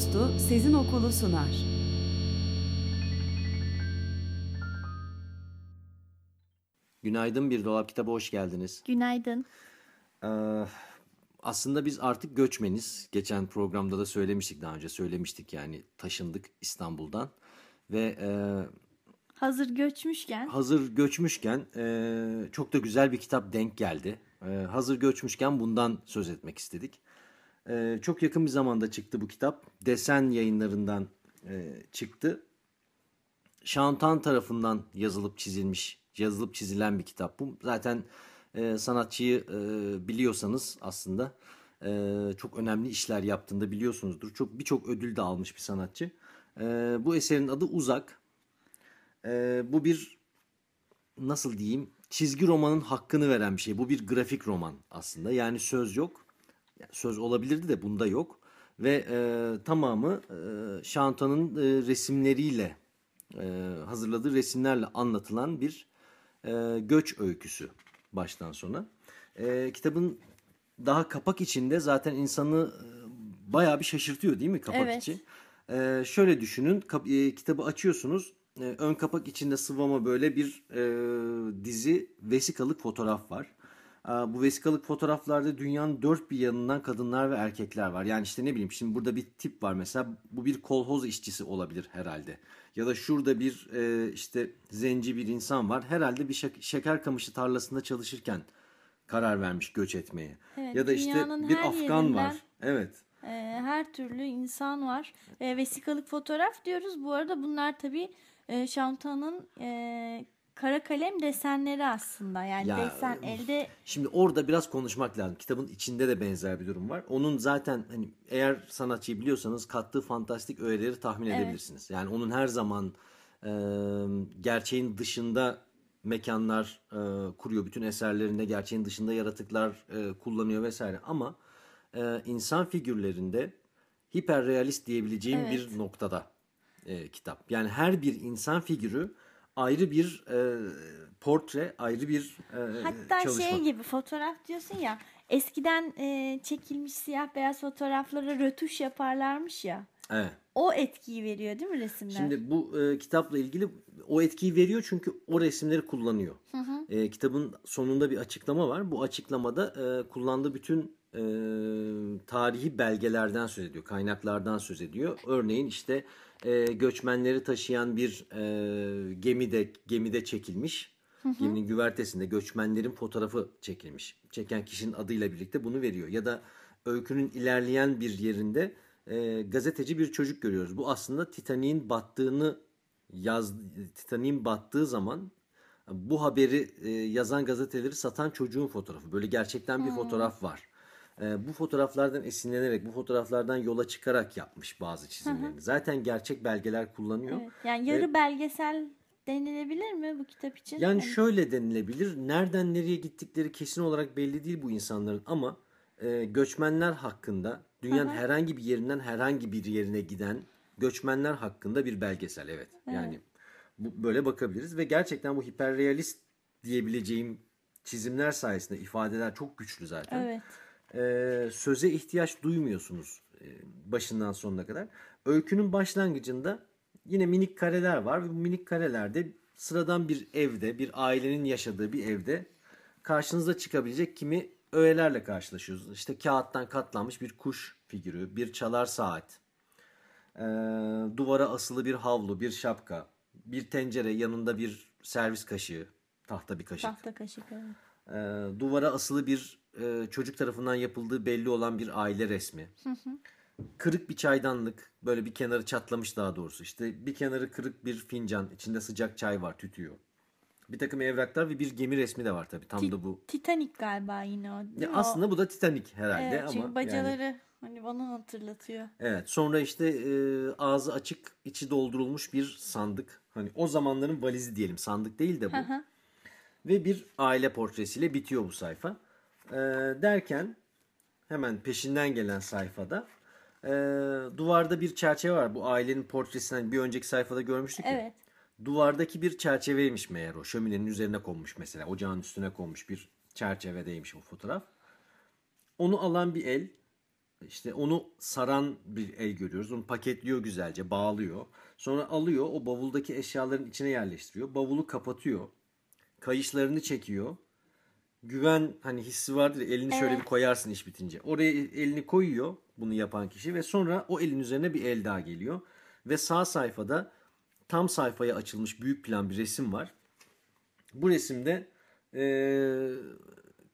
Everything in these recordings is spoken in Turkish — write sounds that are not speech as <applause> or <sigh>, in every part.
Dostu Sezin Okulu sunar. Günaydın Bir Dolap Kitabı hoş geldiniz. Günaydın. Ee, aslında biz artık göçmeniz. Geçen programda da söylemiştik daha önce söylemiştik yani taşındık İstanbul'dan. Ve e, Hazır göçmüşken hazır göçmüşken e, çok da güzel bir kitap denk geldi. E, hazır göçmüşken bundan söz etmek istedik. E, çok yakın bir zamanda çıktı bu kitap. Desen yayınlarından e, çıktı. Şantan tarafından yazılıp çizilmiş, yazılıp çizilen bir kitap bu. Zaten e, sanatçıyı e, biliyorsanız aslında çok önemli işler yaptığında biliyorsunuzdur. Çok birçok ödül de almış bir sanatçı. Bu eserin adı Uzak. Bu bir nasıl diyeyim çizgi romanın hakkını veren bir şey. Bu bir grafik roman aslında. Yani söz yok. Yani söz olabilirdi de bunda yok. Ve e, tamamı e, Şantan'ın e, resimleriyle e, hazırladığı resimlerle anlatılan bir e, göç öyküsü baştan sona. E, kitabın daha kapak içinde zaten insanı e, bayağı bir şaşırtıyor değil mi kapak Evet. içi? E, şöyle düşünün kap- e, kitabı açıyorsunuz e, ön kapak içinde sıvama böyle bir e, dizi vesikalık fotoğraf var. Bu vesikalık fotoğraflarda dünyanın dört bir yanından kadınlar ve erkekler var. Yani işte ne bileyim şimdi burada bir tip var mesela bu bir kolhoz işçisi olabilir herhalde. Ya da şurada bir e, işte zenci bir insan var. Herhalde bir şek- şeker kamışı tarlasında çalışırken karar vermiş göç etmeye. Evet, ya da işte bir Afgan yerinden- var. Evet. e, her türlü insan var. E, vesikalık fotoğraf diyoruz. Bu arada bunlar tabii e, Şantan'ın e, kara kalem desenleri aslında. Yani Ya, desen elde Şimdi orada biraz konuşmak lazım. Kitabın içinde de benzer bir durum var. Onun zaten hani eğer sanatçıyı biliyorsanız kattığı fantastik öğeleri tahmin Evet. edebilirsiniz. Yani onun her zaman e, gerçeğin dışında mekanlar e, kuruyor. Bütün eserlerinde gerçeğin dışında yaratıklar e, kullanıyor vesaire. Ama e, insan figürlerinde hiperrealist diyebileceğim Evet. bir noktada e, kitap. Yani her bir insan figürü ayrı bir e, portre, ayrı bir e, hatta çalışma. şey gibi fotoğraf diyorsun ya eskiden e, çekilmiş siyah beyaz fotoğraflara rötuş yaparlarmış ya. Evet. O etkiyi veriyor değil mi resimler? Şimdi bu e, kitapla ilgili o etkiyi veriyor çünkü o resimleri kullanıyor. E, kitabın sonunda bir açıklama var. Bu açıklamada e, kullandığı bütün e, tarihi belgelerden söz ediyor, kaynaklardan söz ediyor. Örneğin işte e, göçmenleri taşıyan bir e, gemide gemide çekilmiş. Geminin güvertesinde göçmenlerin fotoğrafı çekilmiş. Çeken kişinin adıyla birlikte bunu veriyor. Ya da öykünün ilerleyen bir yerinde e, gazeteci bir çocuk görüyoruz. Bu aslında Titanik'in battığını yaz Titanik'in battığı zaman bu haberi e, yazan gazeteleri satan çocuğun fotoğrafı. Böyle gerçekten bir fotoğraf var. E, bu fotoğraflardan esinlenerek, bu fotoğraflardan yola çıkarak yapmış bazı çizimlerini. Zaten gerçek belgeler kullanıyor. Evet, yani yarı belgesel denilebilir mi bu kitap için? Yani Hani- şöyle denilebilir. Nereden nereye gittikleri kesin olarak belli değil bu insanların ama e, göçmenler hakkında dünyanın herhangi bir yerinden herhangi bir yerine giden göçmenler hakkında bir belgesel evet. Yani bu böyle bakabiliriz ve gerçekten bu hiperrealist diyebileceğim çizimler sayesinde ifadeler çok güçlü zaten. Evet. E, söze ihtiyaç duymuyorsunuz e, başından sonuna kadar. Öykünün başlangıcında yine minik kareler var ve bu minik karelerde sıradan bir evde, bir ailenin yaşadığı bir evde karşınıza çıkabilecek kimi öğelerle karşılaşıyorsunuz. İşte kağıttan katlanmış bir kuş figürü, bir çalar saat, e, duvara asılı bir havlu, bir şapka, bir tencere, yanında bir servis kaşığı, tahta bir kaşık. Tahta kaşık evet. E, duvara asılı bir e, çocuk tarafından yapıldığı belli olan bir aile resmi. Kırık bir çaydanlık, böyle bir kenarı çatlamış daha doğrusu. İşte bir kenarı kırık bir fincan, içinde sıcak çay var, tütüyor. Bir takım evraklar ve bir gemi resmi de var tabii. Tam Ti- da bu. Titanic galiba yine o. değil Ya mi? aslında bu da Titanic herhalde Evet, ama çünkü yani bacaları Hani bana hatırlatıyor. Evet sonra işte e, ağzı açık içi doldurulmuş bir sandık. Hani o zamanların valizi diyelim sandık değil de bu. Ve bir aile portresiyle bitiyor bu sayfa. E, derken hemen peşinden gelen sayfada e, duvarda bir çerçeve var. Bu ailenin portresinden bir önceki sayfada görmüştük ya. Evet. Duvardaki bir çerçeveymiş meğer o. Şöminenin üzerine konmuş mesela. Ocağın üstüne konmuş bir çerçevedeymiş o fotoğraf. Onu alan bir el, işte onu saran bir el görüyoruz. Onu paketliyor güzelce, bağlıyor. Sonra alıyor, o bavuldaki eşyaların içine yerleştiriyor. Bavulu kapatıyor. Kayışlarını çekiyor. Güven hani hissi vardır ya, elini şöyle bir koyarsın iş bitince. Oraya elini koyuyor bunu yapan kişi ve sonra o elin üzerine bir el daha geliyor. Ve sağ sayfada tam sayfaya açılmış büyük plan bir resim var. Bu resimde eee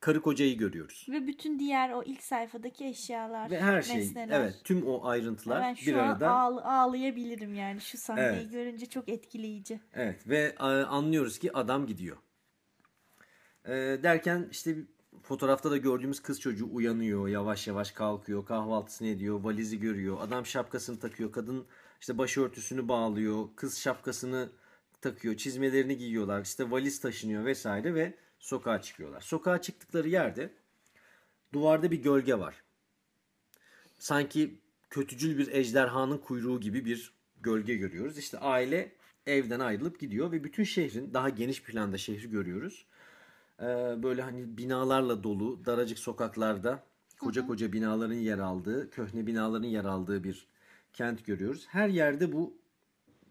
karı kocayı görüyoruz. Ve bütün diğer o ilk sayfadaki eşyalar, Ve her şey nesneler. evet tüm o ayrıntılar Ben bir arada. ağl- ağlayabilirim yani şu sahneyi Evet. görünce çok etkileyici. Evet ve e, anlıyoruz ki adam gidiyor. E, derken işte fotoğrafta da gördüğümüz kız çocuğu uyanıyor, yavaş yavaş kalkıyor, kahvaltısını ediyor, valizi görüyor, adam şapkasını takıyor, kadın işte başörtüsünü bağlıyor, kız şapkasını takıyor, çizmelerini giyiyorlar, işte valiz taşınıyor vesaire ve sokağa çıkıyorlar. Sokağa çıktıkları yerde duvarda bir gölge var. Sanki kötücül bir ejderhanın kuyruğu gibi bir gölge görüyoruz. İşte aile evden ayrılıp gidiyor ve bütün şehrin daha geniş planda şehri görüyoruz. Ee, böyle hani binalarla dolu daracık sokaklarda koca koca binaların yer aldığı, köhne binaların yer aldığı bir kent görüyoruz. Her yerde bu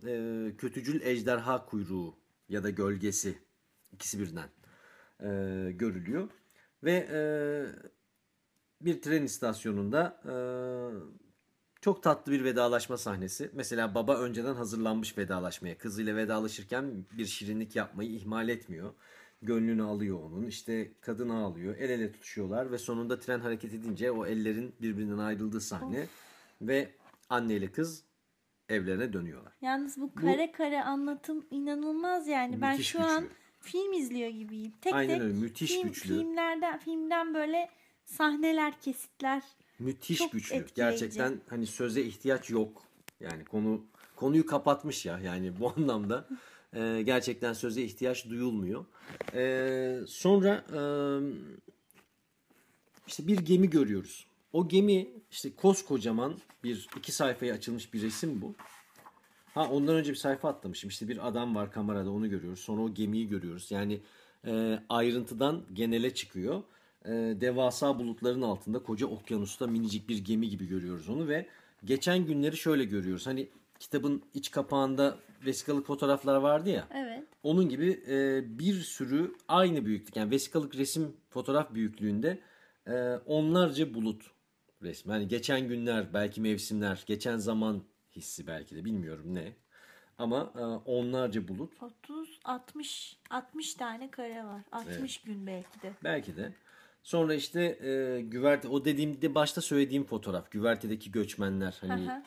e, kötücül ejderha kuyruğu ya da gölgesi ikisi birden e, görülüyor. Ve e, bir tren istasyonunda e, çok tatlı bir vedalaşma sahnesi. Mesela baba önceden hazırlanmış vedalaşmaya. Kızıyla vedalaşırken bir şirinlik yapmayı ihmal etmiyor. Gönlünü alıyor onun. İşte kadın ağlıyor. El ele tutuşuyorlar ve sonunda tren hareket edince o ellerin birbirinden ayrıldığı sahne ve anne ile kız evlerine dönüyorlar. Yalnız bu kare kare anlatım inanılmaz yani. ben şu an güçlü. film izliyor gibiyim. Tek Aynen tek öyle, müthiş film, güçlü. Filmlerden, filmden böyle sahneler, kesitler. Müthiş Çok güçlü. etkileyici. Gerçekten hani söze ihtiyaç yok. Yani konu konuyu kapatmış ya yani bu <laughs> anlamda e, gerçekten söze ihtiyaç duyulmuyor. E, sonra e, işte bir gemi görüyoruz. O gemi işte koskocaman bir iki sayfaya açılmış bir resim bu. Ha ondan önce bir sayfa atlamışım. İşte bir adam var kamerada onu görüyoruz. Sonra o gemiyi görüyoruz. Yani e, ayrıntıdan genele çıkıyor. E, devasa bulutların altında koca okyanusta minicik bir gemi gibi görüyoruz onu ve geçen günleri şöyle görüyoruz. Hani kitabın iç kapağında vesikalık fotoğraflar vardı ya. Evet. Onun gibi e, bir sürü aynı büyüklük yani vesikalık resim fotoğraf büyüklüğünde e, onlarca bulut resmi. Hani geçen günler belki mevsimler, geçen zaman hissi belki de bilmiyorum ne. Ama e, onlarca bulut 30 60 60 tane kare var. 60 gün belki de. belki de. Sonra işte e, güverte o dediğimde başta söylediğim fotoğraf güvertedeki göçmenler hani Aha.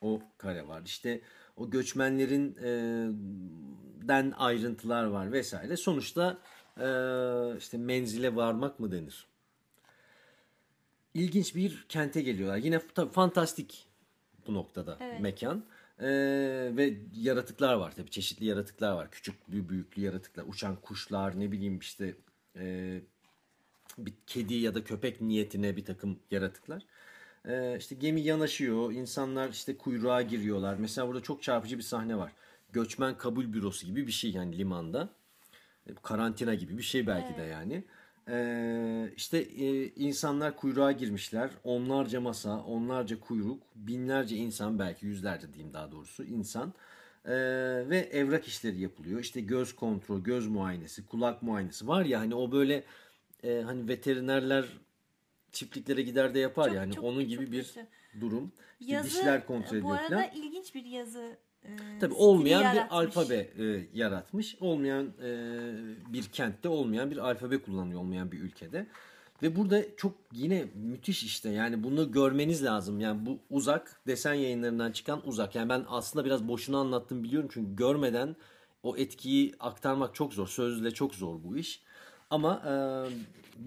o kare var. İşte o göçmenlerin e, den ayrıntılar var vesaire. Sonuçta e, işte menzile varmak mı denir? İlginç bir kente geliyorlar. Yine tabii fantastik bu noktada Evet. mekan. E, ve yaratıklar var tabii çeşitli yaratıklar var. Küçük büyüklü yaratıklar, uçan kuşlar, ne bileyim işte e, bir kedi ya da köpek niyetine bir takım yaratıklar. Ee, işte gemi yanaşıyor, insanlar işte kuyruğa giriyorlar. Mesela burada çok çarpıcı bir sahne var. Göçmen kabul bürosu gibi bir şey yani limanda. E, Karantina gibi bir şey belki de yani. Ee, işte e, insanlar kuyruğa girmişler. Onlarca masa, onlarca kuyruk, binlerce insan belki yüzlerce diyeyim daha doğrusu insan. Ee, ve evrak işleri yapılıyor. İşte göz kontrol, göz muayenesi, kulak muayenesi var ya hani o böyle e, hani veterinerler çiftliklere gider de yapar Çok- yani çok- onun çok gibi bir kötü. durum. Yazı dişler kontrol bu ediyor arada falan. ilginç bir yazı. e, Tabii olmayan bir yaratmış. alfabe e, yaratmış. Olmayan e, bir kentte olmayan bir alfabe kullanıyor olmayan bir ülkede. Ve burada çok yine müthiş işte yani bunu görmeniz lazım. Yani bu uzak desen yayınlarından çıkan uzak. Yani ben aslında biraz boşuna anlattım biliyorum çünkü görmeden o etkiyi aktarmak çok zor. Sözle çok zor bu iş. Ama e,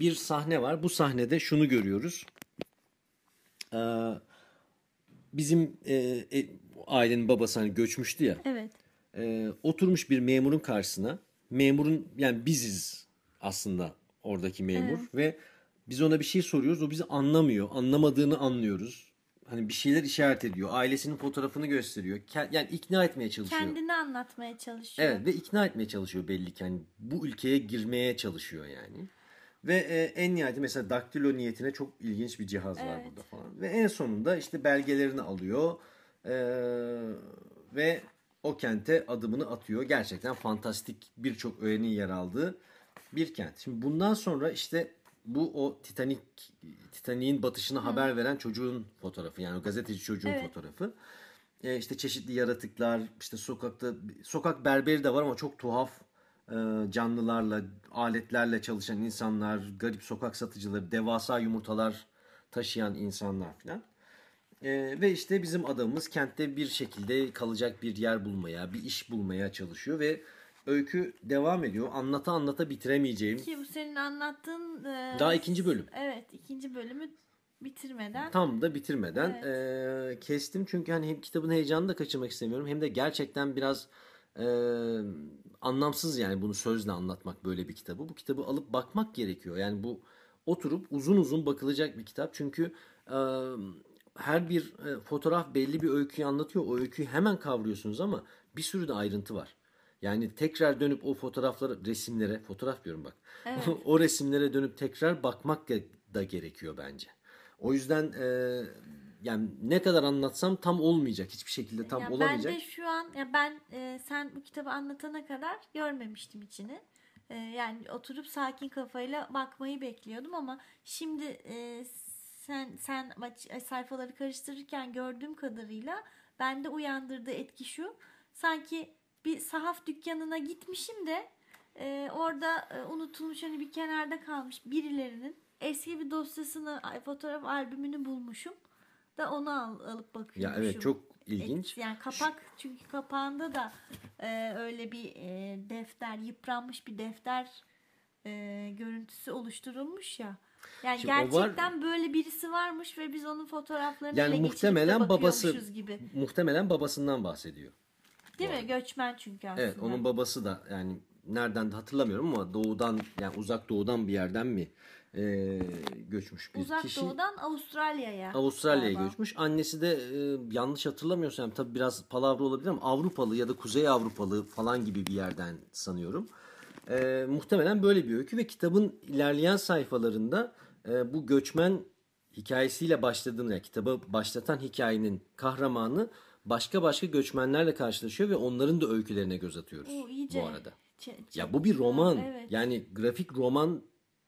bir sahne var. Bu sahnede şunu görüyoruz. Ee, bizim e, e, ailenin babası hani göçmüştü ya. Evet. Ee, oturmuş bir memurun karşısına. Memurun yani biziz aslında oradaki memur ve biz ona bir şey soruyoruz. O bizi anlamıyor. Anlamadığını anlıyoruz. Hani bir şeyler işaret ediyor. Ailesinin fotoğrafını gösteriyor. Yani ikna etmeye çalışıyor. Kendini anlatmaya çalışıyor. Evet ve ikna etmeye çalışıyor belli ki. Hani bu ülkeye girmeye çalışıyor yani. Ve e, en nihayeti mesela daktilo niyetine çok ilginç bir cihaz var Evet. burada falan. Ve en sonunda işte belgelerini alıyor e, ve o kente adımını atıyor. Gerçekten fantastik birçok öğenin yer aldığı bir kent. Şimdi bundan sonra işte bu o Titanic Titanic'in batışını haber veren çocuğun fotoğrafı yani o gazeteci çocuğun Evet. fotoğrafı. E, işte çeşitli yaratıklar, işte sokakta sokak berberi de var ama çok tuhaf e, canlılarla, aletlerle çalışan insanlar, garip sokak satıcıları, devasa yumurtalar taşıyan insanlar filan. E, ve işte bizim adamımız kentte bir şekilde kalacak bir yer bulmaya, bir iş bulmaya çalışıyor ve öykü devam ediyor. Anlata anlata bitiremeyeceğim. Ki bu senin anlattığın e, Daha ikinci bölüm. Evet, ikinci bölümü bitirmeden. Tam da bitirmeden eee, kestim. Çünkü hani hem kitabın heyecanını da kaçırmak istemiyorum. Hem de gerçekten biraz eee, anlamsız yani bunu sözle anlatmak böyle bir kitabı. Bu kitabı alıp bakmak gerekiyor. Yani bu oturup uzun uzun bakılacak bir kitap. Çünkü eee, her bir e, fotoğraf belli bir öyküyü anlatıyor. O öyküyü hemen kavruyorsunuz ama bir sürü de ayrıntı var. Yani tekrar dönüp o fotoğraflara, resimlere, fotoğraf diyorum bak. <laughs> o resimlere dönüp tekrar bakmak da gerekiyor bence. O yüzden e, yani ne kadar anlatsam tam olmayacak. Hiçbir şekilde tam Ya olamayacak. Ben de şu an ya ben e, sen bu kitabı anlatana kadar görmemiştim içini. E, yani oturup sakin kafayla bakmayı bekliyordum ama şimdi e, sen sen e, sayfaları karıştırırken gördüğüm kadarıyla bende uyandırdığı etki şu. Sanki bir sahaf dükkanına gitmişim de e, orada e, unutulmuş hani bir kenarda kalmış birilerinin eski bir dosyasını fotoğraf albümünü bulmuşum da onu al, alıp bakıyormuşum. Ya evet çok ilginç. Et- Yani kapak çünkü kapağında da e, öyle bir e, defter yıpranmış bir defter e, görüntüsü oluşturulmuş ya. Yani Şimdi o var- gerçekten böyle birisi varmış ve biz onun fotoğraflarını Yani ele muhtemelen babası gibi. muhtemelen babasından bahsediyor. Değil mi? Göçmen çünkü aslında. Evet onun babası da yani nereden de hatırlamıyorum ama doğudan yani uzak doğudan bir yerden mi e, göçmüş bir Uzak kişi. doğudan Avustralya'ya. Avustralya'ya galiba. göçmüş. Annesi de e, yanlış hatırlamıyorsam tabii biraz palavra olabilir ama Avrupalı ya da Kuzey Avrupalı falan gibi bir yerden sanıyorum. E, muhtemelen böyle bir öykü ve kitabın ilerleyen sayfalarında e, bu göçmen hikayesiyle başladığını, yani kitabı başlatan hikayenin kahramanı başka başka göçmenlerle karşılaşıyor ve onların da öykülerine göz atıyoruz Oo, iyice bu arada. ç- Ya bu bir roman. Evet. Yani grafik roman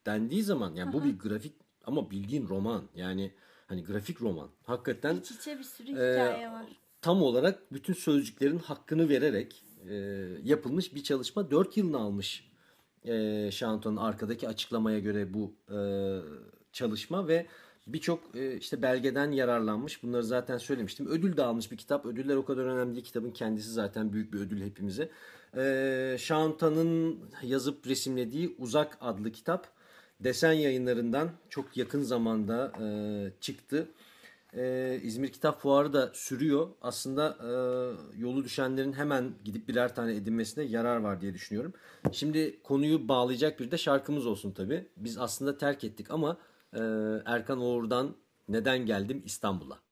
dendiği zaman yani bu bir grafik ama bildiğin roman. Yani hani grafik roman. Hakikaten İç içe bir sürü Ee, hikaye var. tam olarak bütün sözcüklerin hakkını vererek e, yapılmış bir çalışma. 4 yılını almış e, Şanton'un arkadaki açıklamaya göre bu e, çalışma ve birçok e, işte belgeden yararlanmış. Bunları zaten söylemiştim. Ödül de almış bir kitap. Ödüller o kadar önemli değil. Kitabın kendisi zaten büyük bir ödül hepimize. E, Şanton'un yazıp resimlediği Uzak adlı kitap desen yayınlarından çok yakın zamanda e, çıktı. Ee, İzmir Kitap Fuarı da sürüyor. Aslında e, yolu düşenlerin hemen gidip birer tane edinmesine yarar var diye düşünüyorum. Şimdi konuyu bağlayacak bir de şarkımız olsun tabii. Biz aslında terk ettik ama e, Erkan Oğur'dan Neden Geldim İstanbul'a?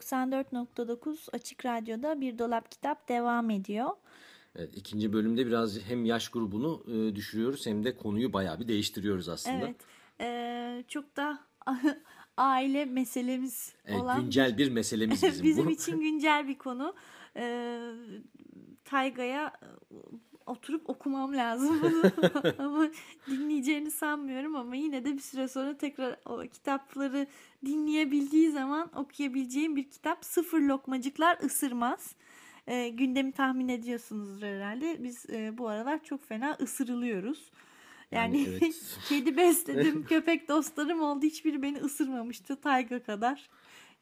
...94.9 Açık Radyo'da Bir Dolap Kitap devam ediyor. Evet, ikinci bölümde biraz hem yaş grubunu e, düşürüyoruz hem de konuyu bayağı bir değiştiriyoruz aslında. Evet. Ee, çok da <laughs> aile meselemiz Evet, olan güncel bir meselemiz <laughs> bizim, bizim bu. için güncel bir konu. Ee, Tayga'ya e, oturup okumam lazım bunu. <laughs> ama dinleyeceğini sanmıyorum ama yine de bir süre sonra tekrar o kitapları dinleyebildiği zaman okuyabileceğim bir kitap Sıfır Lokmacıklar Isırmaz. Ee, gündemi tahmin ediyorsunuzdur herhalde. Biz e, bu aralar çok fena ısırılıyoruz. Yani, Yani evet. <laughs> kedi besledim, <laughs> köpek dostlarım oldu. Hiçbiri beni ısırmamıştı Tayga kadar.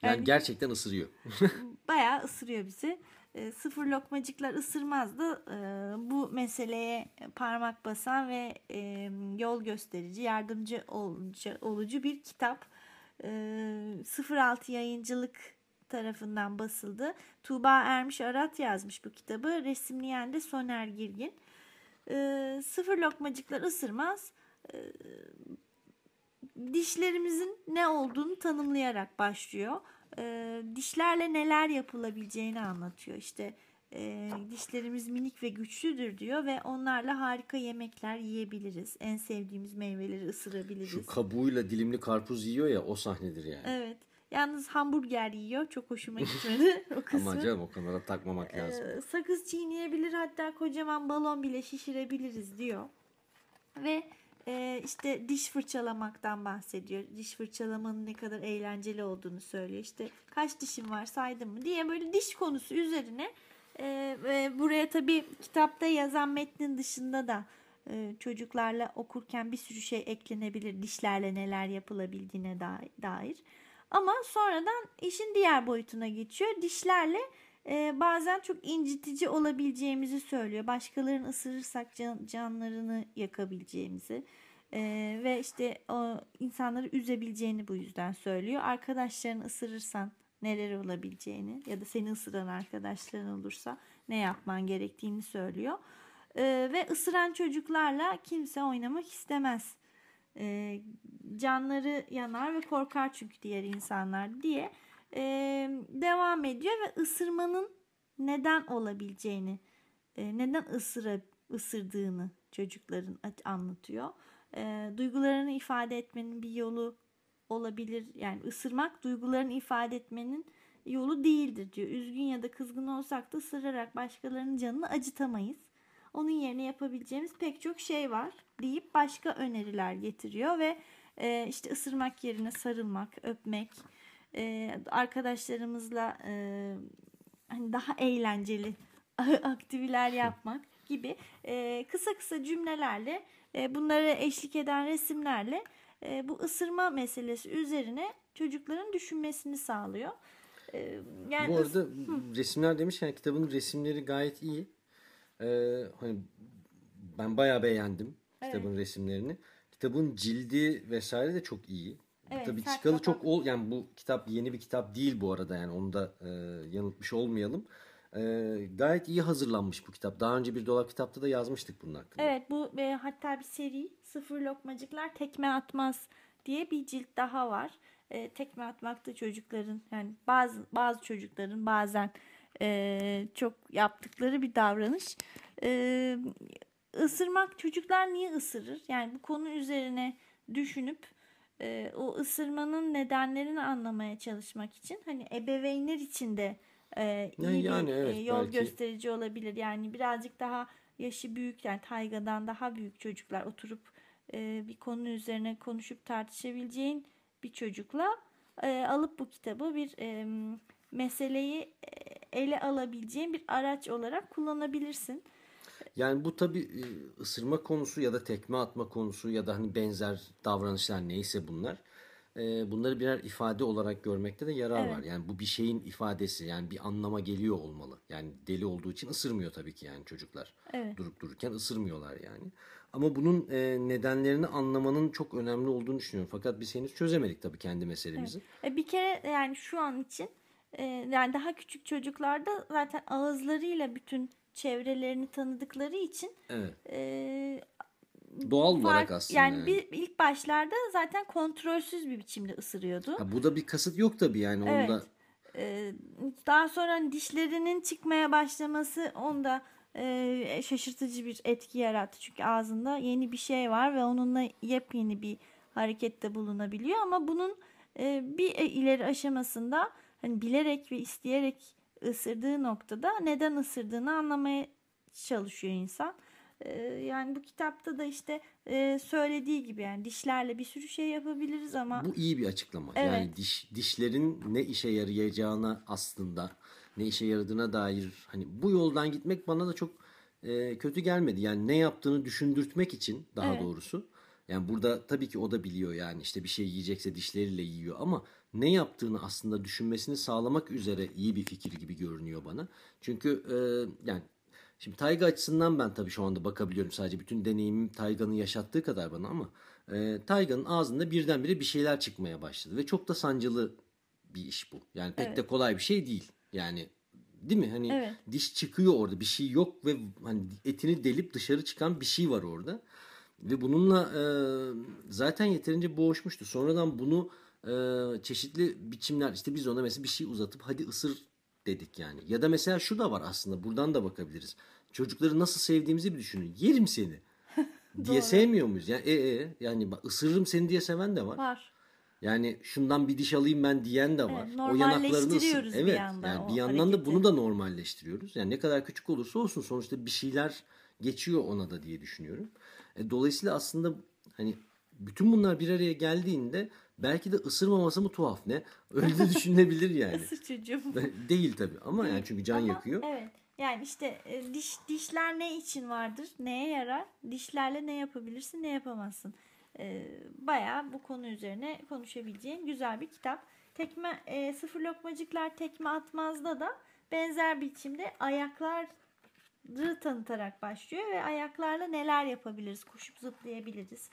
Yani, Yani- gerçekten ısırıyor. bayağı ısırıyor bizi. E, sıfır lokmacıklar ısırmazdı. E, bu meseleye parmak basan ve e, yol gösterici, yardımcı olucu, bir kitap. E, 06 yayıncılık tarafından basıldı. Tuğba Ermiş Arat yazmış bu kitabı. Resimleyen de Soner Girgin. Sıfır lokmacıklar ısırmaz. Dişlerimizin ne olduğunu tanımlayarak başlıyor. E, dişlerle neler yapılabileceğini anlatıyor. İşte e, dişlerimiz minik ve güçlüdür diyor ve onlarla harika yemekler yiyebiliriz. En sevdiğimiz meyveleri ısırabiliriz. Şu kabuğuyla dilimli karpuz yiyor ya o sahnedir yani. Evet. Yalnız hamburger yiyor. Çok hoşuma gitmedi <laughs> o kısmı. Ama canım o kadar takmamak lazım. Ee, sakız çiğneyebilir hatta kocaman balon bile şişirebiliriz diyor. Ve e, işte diş fırçalamaktan bahsediyor. Diş fırçalamanın ne kadar eğlenceli olduğunu söylüyor. İşte kaç dişim var saydım mı diye böyle diş konusu üzerine e, ve buraya tabii kitapta yazan metnin dışında da e, çocuklarla okurken bir sürü şey eklenebilir. Dişlerle neler yapılabildiğine da- dair. Ama sonradan işin diğer boyutuna geçiyor. Dişlerle e, bazen çok incitici olabileceğimizi söylüyor. Başkalarını ısırırsak can, canlarını yakabileceğimizi e, ve işte o insanları üzebileceğini bu yüzden söylüyor. Arkadaşlarını ısırırsan neler olabileceğini ya da seni ısıran arkadaşların olursa ne yapman gerektiğini söylüyor. E, ve ısıran çocuklarla kimse oynamak istemez. E, canları yanar ve korkar çünkü diğer insanlar diye e, devam ediyor ve ısırmanın neden olabileceğini, e, neden ısıra, ısırdığını çocukların anlatıyor. E, duygularını ifade etmenin bir yolu olabilir. Yani ısırmak duygularını ifade etmenin yolu değildir diyor. Üzgün ya da kızgın olsak da ısırarak başkalarının canını acıtamayız. Onun yerine yapabileceğimiz pek çok şey var deyip başka öneriler getiriyor ve e, işte ısırmak yerine sarılmak, öpmek, e, arkadaşlarımızla e, hani daha eğlenceli <laughs> aktiviteler yapmak gibi e, kısa kısa cümlelerle e, bunlara eşlik eden resimlerle e, bu ısırma meselesi üzerine çocukların düşünmesini sağlıyor. E, yani Bu arada resimler demişken kitabın resimleri gayet iyi. Ee, hani ben bayağı beğendim kitabın resimlerini. Kitabın cildi vesaire de çok iyi. Evet, Tabii sert çıkalı çok ol yani bu kitap yeni bir kitap değil bu arada yani onu da e, yanıltmış olmayalım. E, gayet iyi hazırlanmış bu kitap. Daha önce bir dolap kitapta da yazmıştık bunun hakkında. Evet bu e, hatta bir seri Sıfır Lokmacıklar Tekme Atmaz diye bir cilt daha var. E, tekme atmak da çocukların yani bazı bazı çocukların bazen e, çok yaptıkları bir davranış. E, ısırmak çocuklar niye ısırır? Yani bu konu üzerine düşünüp e, o ısırmanın nedenlerini anlamaya çalışmak için hani ebeveynler için de e, iyi Yani- yani bir evet, e, yol belki. gösterici olabilir. Yani birazcık daha yaşı büyük yani Tayga'dan daha büyük çocuklar oturup e, bir konu üzerine konuşup tartışabileceğin bir çocukla e, alıp bu kitabı bir e, meseleyi ele alabileceğin bir araç olarak kullanabilirsin. Yani bu tabii e, ısırma konusu ya da tekme atma konusu ya da hani benzer davranışlar neyse bunlar. e, Bunları birer ifade olarak görmekte de yarar Evet. var. Yani bu bir şeyin ifadesi yani bir anlama geliyor olmalı. Yani deli olduğu için ısırmıyor tabii ki yani çocuklar. Evet. Durup dururken ısırmıyorlar yani. Ama bunun e, nedenlerini anlamanın çok önemli olduğunu düşünüyorum. Fakat biz henüz çözemedik tabii kendi meselemizi. E, bir kere yani şu an için yani daha küçük çocuklarda zaten ağızlarıyla bütün çevrelerini tanıdıkları için Evet. e, Doğal olarak fark- aslında. yani yani. bir ilk başlarda zaten kontrolsüz bir biçimde ısırıyordu. Ha, bu da bir kasıt yok tabii yani. Evet. Onda Ee, daha sonra hani dişlerinin çıkmaya başlaması onda e, şaşırtıcı bir etki yarattı. Çünkü ağzında yeni bir şey var ve onunla yepyeni bir harekette bulunabiliyor. Ama bunun e, bir ileri aşamasında hani bilerek ve isteyerek ısırdığı noktada neden ısırdığını anlamaya çalışıyor insan. Ee, yani bu kitapta da işte e, söylediği gibi yani dişlerle bir sürü şey yapabiliriz ama Bu iyi bir açıklama. Evet. Yani diş dişlerin ne işe yarayacağına aslında ne işe yaradığına dair hani bu yoldan gitmek bana da çok e, kötü gelmedi. Yani ne yaptığını düşündürtmek için daha Evet. doğrusu. Yani burada tabii ki o da biliyor yani işte bir şey yiyecekse dişleriyle yiyor ama ne yaptığını aslında düşünmesini sağlamak üzere iyi bir fikir gibi görünüyor bana. Çünkü e, yani Şimdi Tayga açısından ben tabii şu anda bakabiliyorum sadece bütün deneyimim Tayga'nın yaşattığı kadar bana ama e, Tayga'nın ağzında birdenbire bir şeyler çıkmaya başladı ve çok da sancılı bir iş bu. Yani pek de kolay bir şey değil. Yani değil mi? Hani Evet. diş çıkıyor orada bir şey yok ve hani etini delip dışarı çıkan bir şey var orada. Ve bununla e, zaten yeterince boğuşmuştu. Sonradan bunu e, çeşitli biçimler işte biz ona mesela bir şey uzatıp hadi ısır dedik yani. Ya da mesela şu da var aslında buradan da bakabiliriz. Çocukları nasıl sevdiğimizi bir düşünün. Yerim seni <laughs> diye sevmiyor muyuz? Yani, e, e, yani bak, ısırırım seni diye seven de var. Var. Yani şundan bir diş alayım ben diyen de var. Evet, o yanaklarını ısır. normalleştiriyoruz bir Evet. yandan yani bir yandan da hareketi. bunu da normalleştiriyoruz. Yani ne kadar küçük olursa olsun sonuçta bir şeyler geçiyor ona da diye düşünüyorum. E, dolayısıyla aslında hani bütün bunlar bir araya geldiğinde belki de ısırmaması mı tuhaf ne? Öyle de düşünülebilir yani. Isır çocuğum. Değil tabii ama yani çünkü can Ama yakıyor. Evet. Yani işte e, diş dişler ne için vardır? Neye yarar? Dişlerle ne yapabilirsin, ne yapamazsın? E, bayağı bu konu üzerine konuşabileceğin güzel bir kitap. Tekme e, Sıfır Lokmacıklar Tekme Atmaz'da da benzer biçimde ayakları tanıtarak başlıyor ve ayaklarla neler yapabiliriz? Koşup zıplayabiliriz,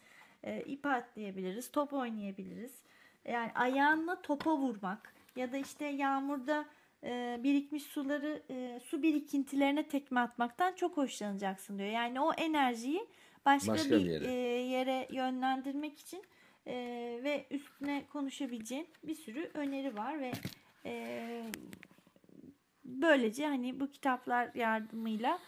e, ip atlayabiliriz, top oynayabiliriz. Yani ayağınla topa vurmak ya da işte yağmurda e, birikmiş suları e, su birikintilerine tekme atmaktan çok hoşlanacaksın diyor. Yani o enerjiyi başka, Başka bir, bir yere. e, yere yönlendirmek için e, ve üstüne konuşabileceğin bir sürü öneri var ve e, böylece hani bu kitaplar yardımıyla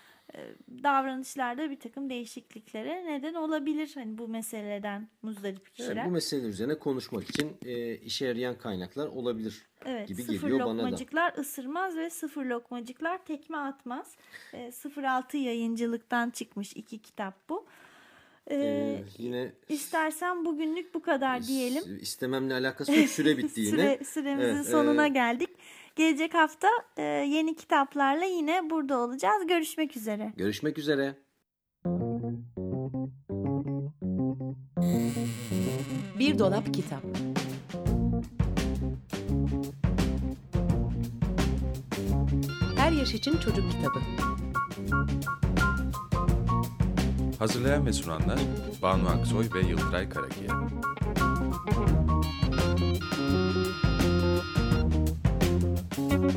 davranışlarda bir takım değişikliklere neden olabilir hani bu meseleden muzdarip kişiler. Evet, bu mesele üzerine konuşmak için e, işe yarayan kaynaklar olabilir Evet, gibi sıfır geliyor bana da. lokmacıklar ısırmaz ve sıfır lokmacıklar tekme atmaz. E, 06 yayıncılıktan çıkmış iki kitap bu. E, Ee, yine istersen bugünlük bu kadar diyelim. istememle alakası yok. Süre bitti <laughs> yine. Süre, süremizin Evet, sonuna e, geldik. Gelecek hafta e, yeni kitaplarla yine burada olacağız. Görüşmek üzere. Görüşmek üzere. Bir dolap kitap. Her yaş için çocuk kitabı. Hazırlayan ve sunanlar Banu Aksoy ve Yıldıray Karakiye.